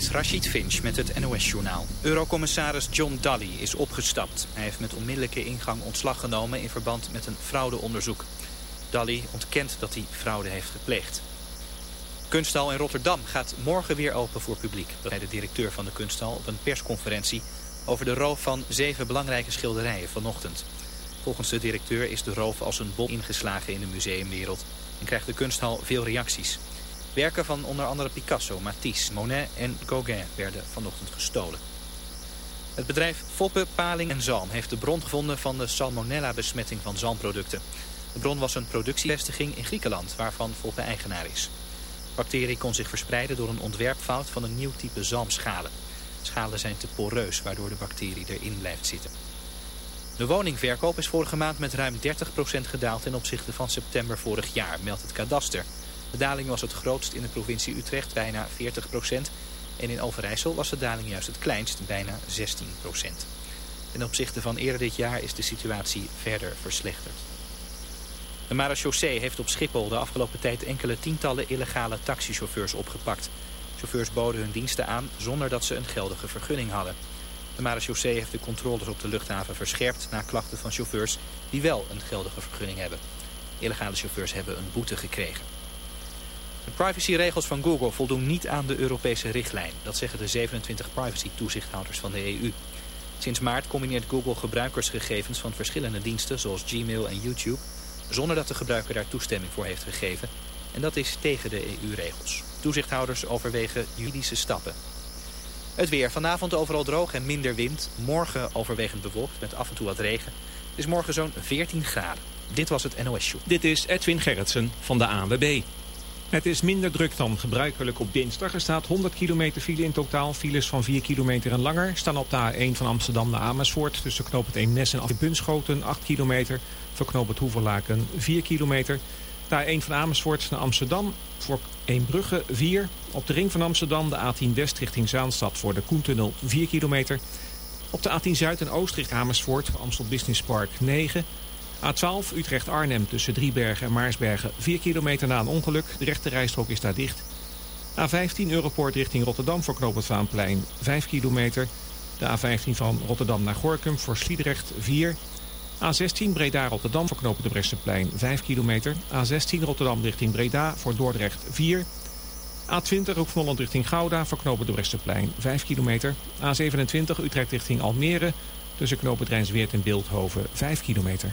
is Rashid Finch met het NOS-journaal. Eurocommissaris John Daly is opgestapt. Hij heeft met onmiddellijke ingang ontslag genomen in verband met een fraudeonderzoek. Daly ontkent dat hij fraude heeft gepleegd. Kunsthal in Rotterdam gaat morgen weer open voor publiek. Zei de directeur van de kunsthal op een persconferentie over de roof van zeven belangrijke schilderijen vanochtend. Volgens de directeur is de roof als een bom ingeslagen in de museumwereld en krijgt de kunsthal veel reacties. Werken van onder andere Picasso, Matisse, Monet en Gauguin werden vanochtend gestolen. Het bedrijf Foppe, Paling en Zalm heeft de bron gevonden van de salmonella-besmetting van zalmproducten. De bron was een productievestiging in Griekenland, waarvan Foppe eigenaar is. De bacterie kon zich verspreiden door een ontwerpfout van een nieuw type zalmschalen. Schalen zijn te poreus, waardoor de bacterie erin blijft zitten. De woningverkoop is vorige maand met ruim 30% gedaald ten opzichte van september vorig jaar, meldt het kadaster. De daling was het grootst in de provincie Utrecht, bijna 40% En in Overijssel was de daling juist het kleinst, bijna 16% Ten opzichte van eerder dit jaar is de situatie verder verslechterd. De marechaussee heeft op Schiphol de afgelopen tijd enkele tientallen illegale taxichauffeurs opgepakt. Chauffeurs boden hun diensten aan zonder dat ze een geldige vergunning hadden. De marechaussee heeft de controles op de luchthaven verscherpt na klachten van chauffeurs die wel een geldige vergunning hebben. Illegale chauffeurs hebben een boete gekregen. De privacyregels van Google voldoen niet aan de Europese richtlijn. Dat zeggen de 27 privacy-toezichthouders van de EU. Sinds maart combineert Google gebruikersgegevens van verschillende diensten... zoals Gmail en YouTube... zonder dat de gebruiker daar toestemming voor heeft gegeven. En dat is tegen de EU-regels. Toezichthouders overwegen juridische stappen. Het weer. Vanavond overal droog en minder wind. Morgen overwegend bewolkt met af en toe wat regen. Het is morgen zo'n 14 graden. Dit was het NOS Show. Dit is Edwin Gerritsen van de ANWB. Het is minder druk dan gebruikelijk op dinsdag. Er staat 100 kilometer file in totaal. Files van 4 kilometer en langer staan op de A1 van Amsterdam naar Amersfoort. Tussen knoop het Eemnes en Bunschoten 8 kilometer. Voor knoop het Hoeverlaken 4 kilometer. De A1 van Amersfoort naar Amsterdam voor Eembrugge 4. Op de ring van Amsterdam de A10 West richting Zaanstad voor de Koentunnel 4 kilometer. Op de A10 Zuid en Oost richting Amersfoort Amstel Business Park 9 A12 Utrecht-Arnhem tussen Driebergen en Maarsbergen 4 kilometer na een ongeluk. De rechte rijstrook is daar dicht. A15 Europoort richting Rotterdam voor knooppunt Vaanplein 5 kilometer. De A15 van Rotterdam naar Gorkum voor Sliedrecht 4. A16 Breda-Rotterdam voor knooppunt de Bresseplein 5 kilometer. A16 Rotterdam richting Breda voor Dordrecht 4. A20 Hoek van Holland richting Gouda voor knooppunt de Bresseplein 5 kilometer. A27 Utrecht richting Almere tussen knooppunt Rijnsweert en Beeldhoven 5 kilometer.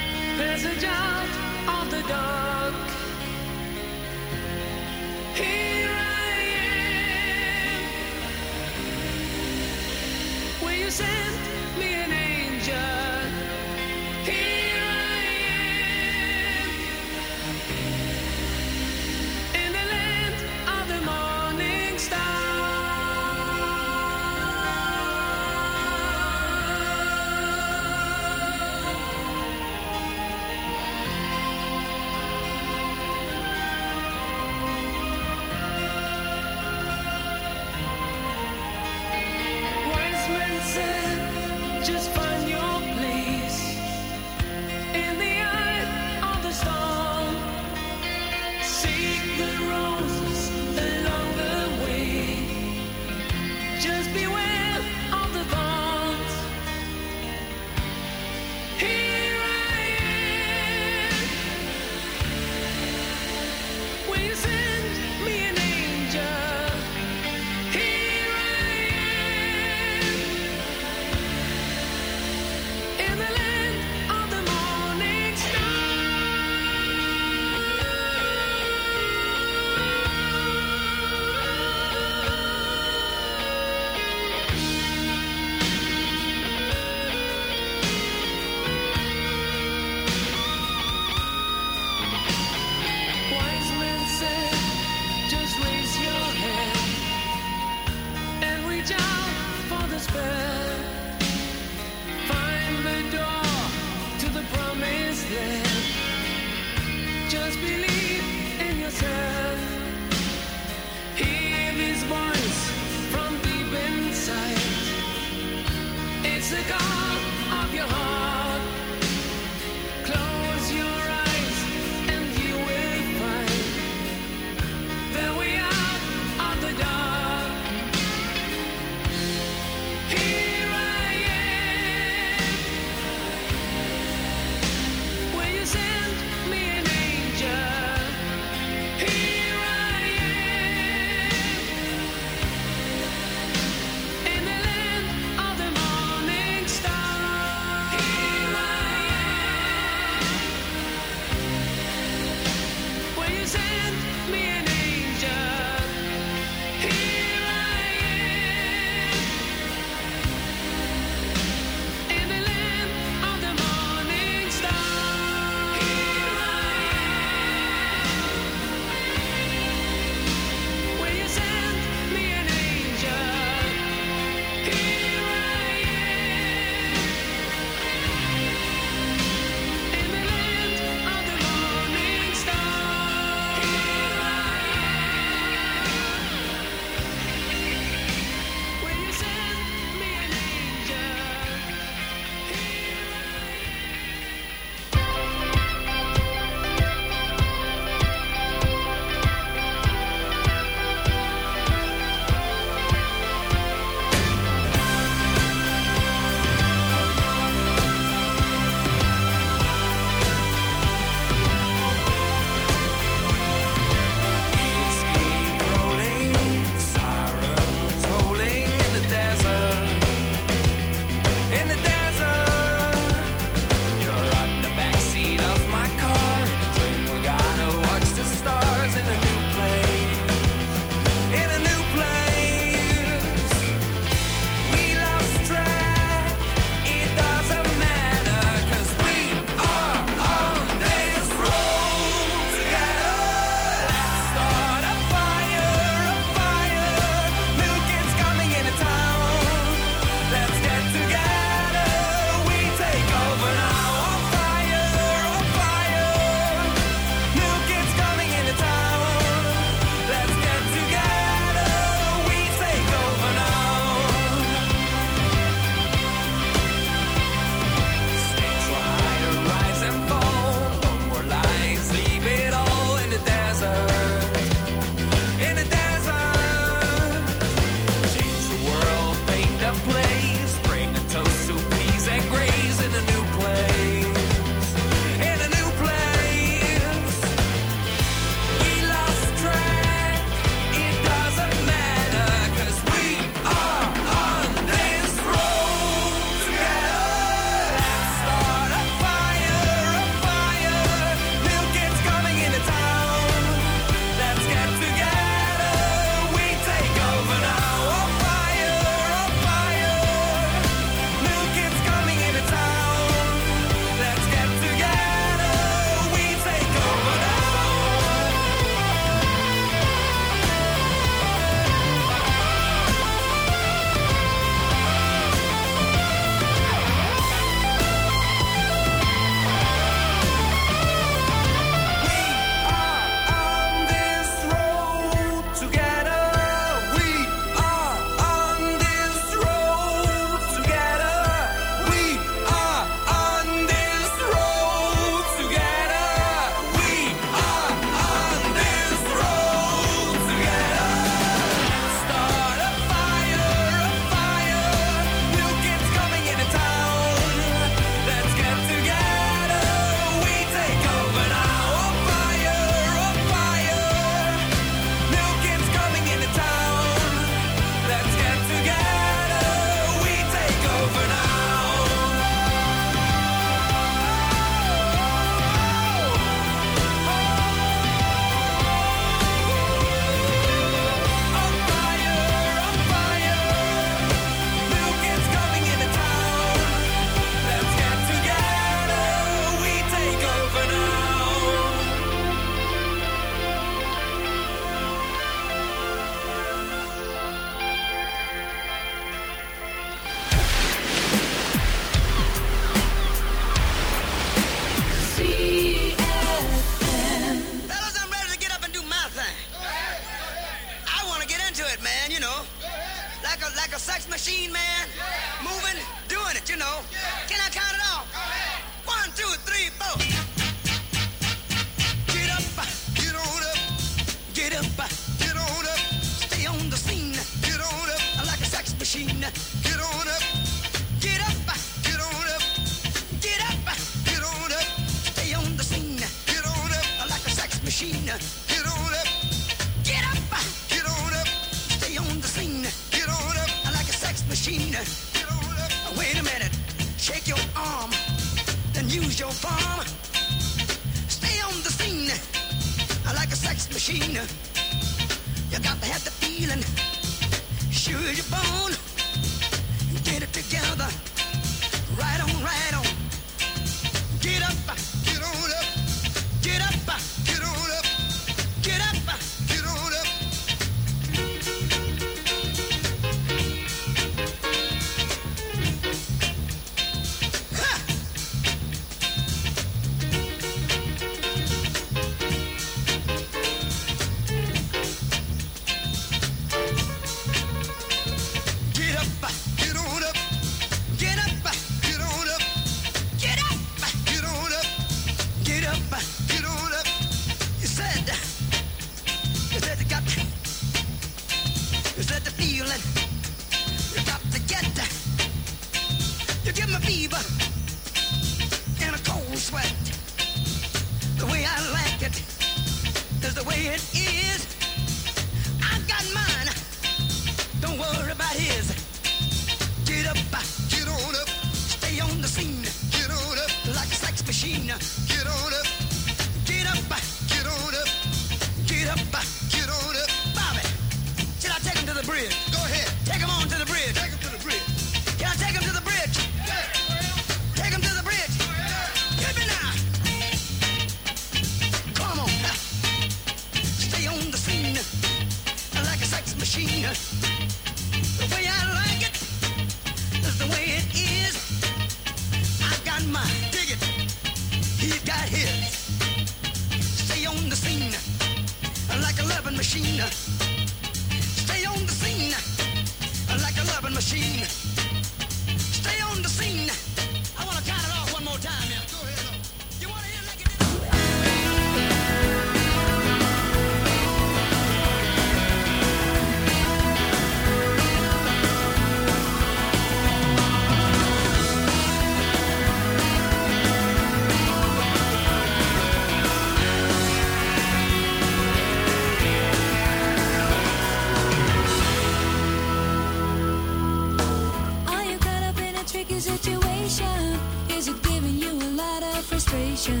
Frustration?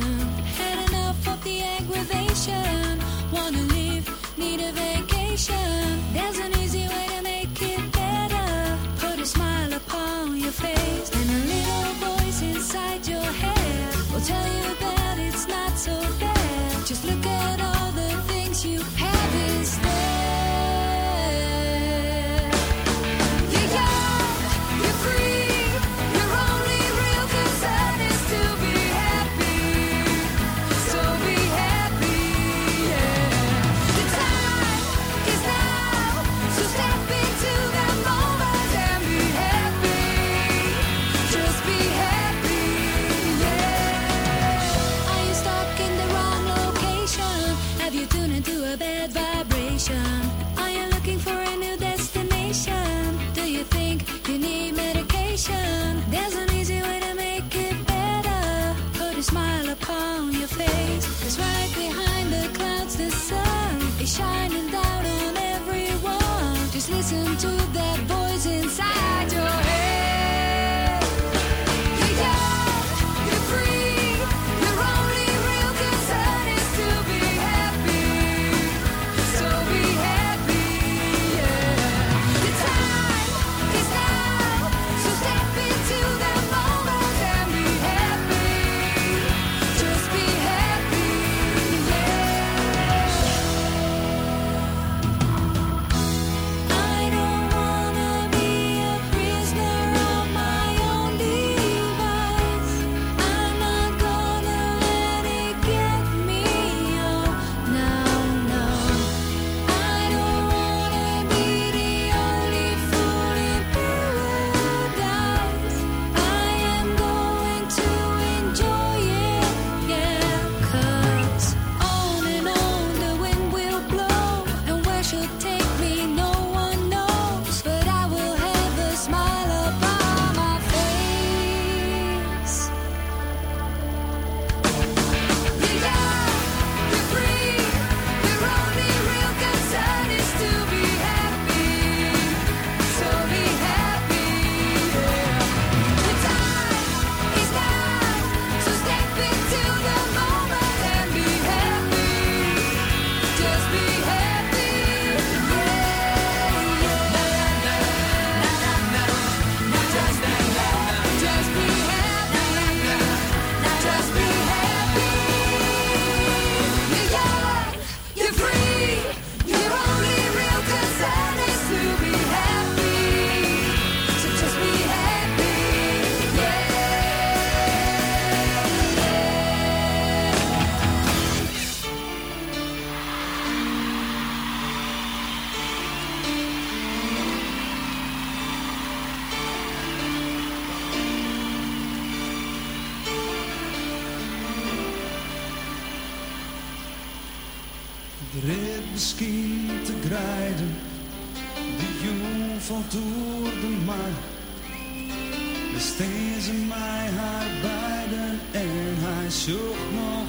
Had enough of the aggravation?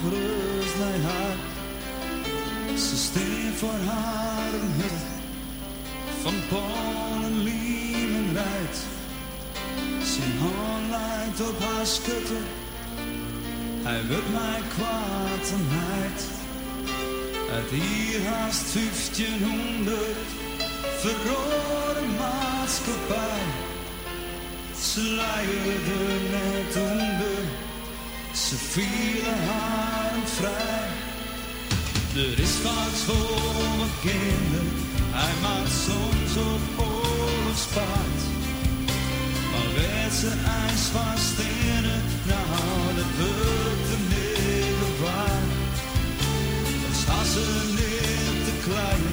Rust. Ze steen voor haar een hut van Polen, Liemen rijdt. Zijn hand leidt op haar schutte, hij wil mij kwaad en heid. Uit hier haast 1500 verrode maatschappij. Ze leiden net onder, ze vielen haar vrij. Er is vaak voor wat kinderen, hij maakt soms op oorlogspaard. Maar werd ze ijs vast in het, nou dat wordt de middel waar. Dat was ze niet te klein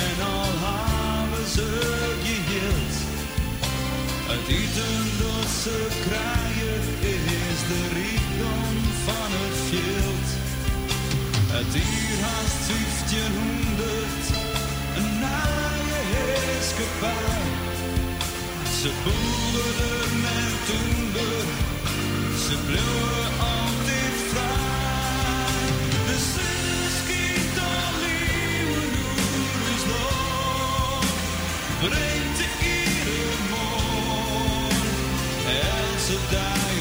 en al hebben ze geheeld. Het eten dat ze krijgen is de rijkdom Het uur haast 1500, een naaie heerskepaar. Ze boerden met toender, ze bleven altijd vrij. De zon schiet al nieuwe noeders nog, brengt de iedere morgen, elke dag op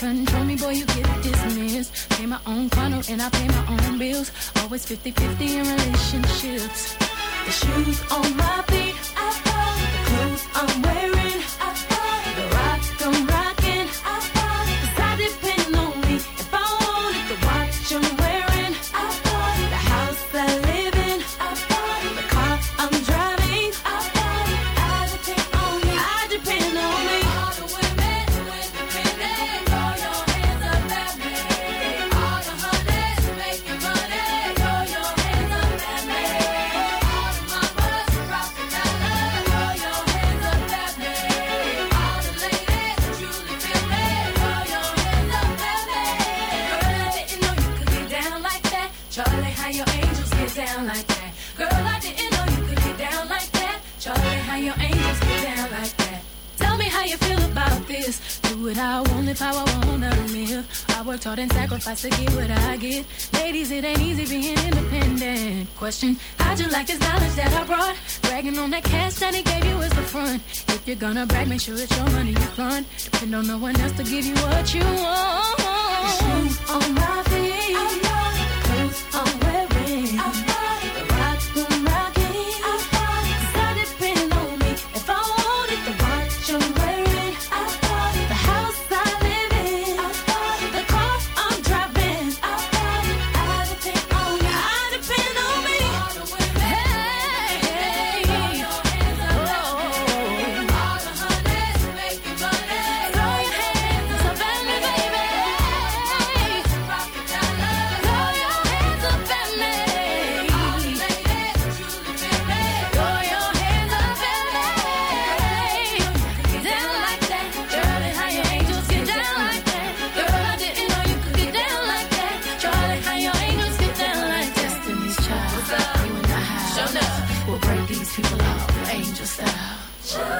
Control me, boy, you get dismissed. Pay my own funnel and I pay my own bills. Always 50 50 gonna brag, make sure it's your money you fund. Depend on no one else to give you what you want. Shoes on my feet, oh, clothes on Sure.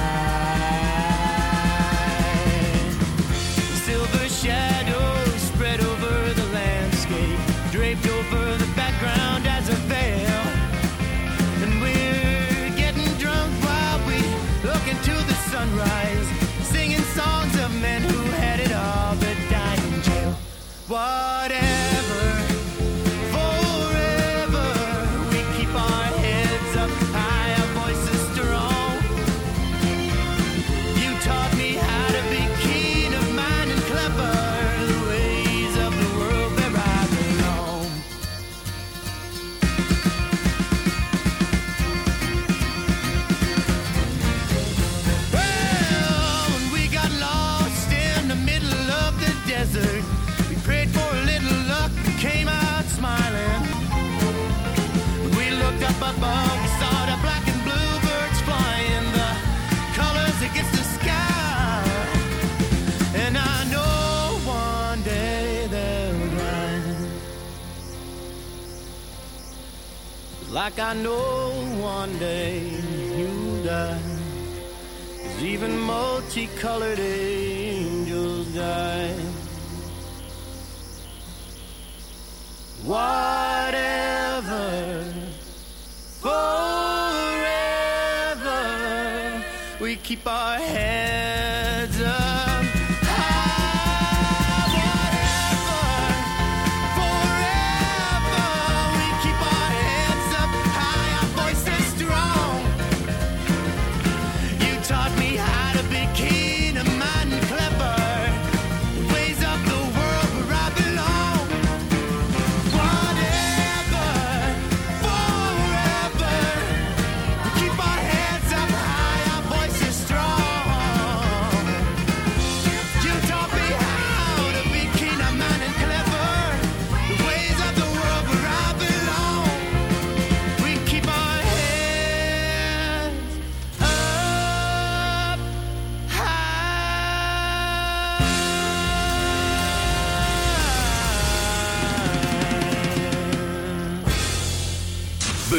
I know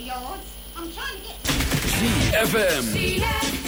yards. I'm trying to get... ZFM.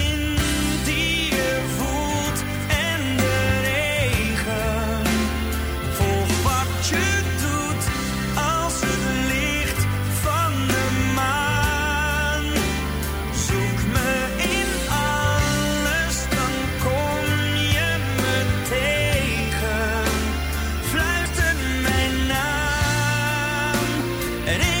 And